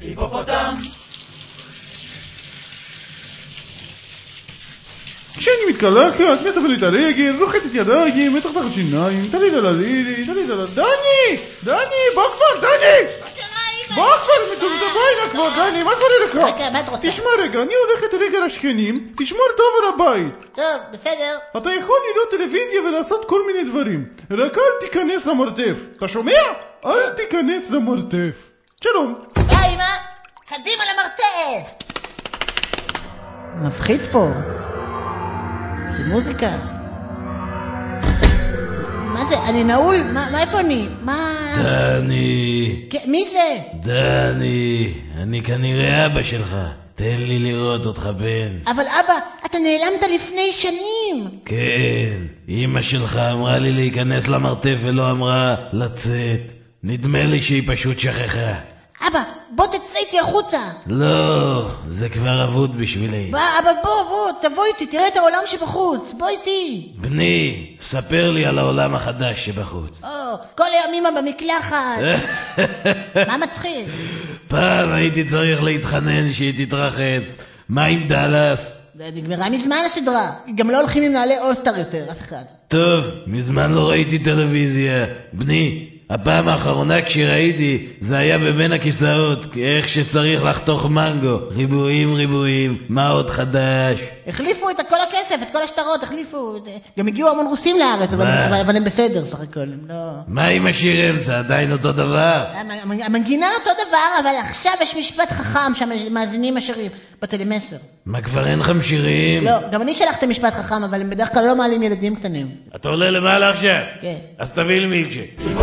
היפופוטם! כשאני מתקלחת, מטפל את הרגל, רוחץ את ידיים, מתחתך שיניים, תליד על הלילי, תליד על ה... דני! דני! בוא כבר, דני! בוא כבר, הנה כבר, דני, מה קורה לך? רגע, מה את רוצה? תשמע רגע, אני הולכת רגע לשכנים, תשמור טוב על הבית. טוב, בסדר. אתה יכול לראות טלוויזיה ולעשות כל מיני דברים, רק אל תיכנס למרתף. אתה שומע? אל תיכנס למרתף. שלום. מפחיד פה. זה מוזיקה. מה זה? אני נעול? מה, מה איפה אני? מה... דני, כן, מי זה? דני, אני כנראה אבא שלך. תן לי לראות אותך בן. אבל אבא, אתה נעלמת לפני שנים. כן, אמא שלך אמרה לי להיכנס למרתף ולא אמרה לצאת. נדמה לי שהיא פשוט שכחה. אבא, בוא תצא איתי החוצה. לא, זה כבר אבוד בשבילי. בוא, אבא, בוא, בוא, תבוא איתי, תראה את העולם שבחוץ. בוא איתי. בני, ספר לי על העולם החדש שבחוץ. או, כל אמא במקלחת. מה מצחיק? פעם הייתי צריך להתחנן שהיא תתרחץ. מה עם דאלאס? זה נגמרה מזמן הסדרה. גם לא הולכים עם נעלי אולסטאר יותר, אף אחד. טוב, מזמן לא ראיתי טלוויזיה. בני, הפעם האחרונה כשראיתי זה היה בבין הכיסאות, איך שצריך לחתוך מנגו. ריבועים ריבועים, מה עוד חדש? החליפו את כל הכסף, את כל השטרות, החליפו. גם הגיעו המון רוסים לארץ, אבל? אבל, אבל הם בסדר סך הכל, הם לא... מה עם השיר אמצע, עדיין אותו דבר? המ- המנגינה אותו דבר, אבל עכשיו יש משפט חכם שהמאזינים השרים בטלמסר. מה כבר אין לכם שירים? לא, גם אני שלחתי משפט חכם, אבל הם בדרך כלל לא מעלים ילדים קטנים. אתה עולה למעלה עכשיו? כן. אז תביא לי מילקשייק.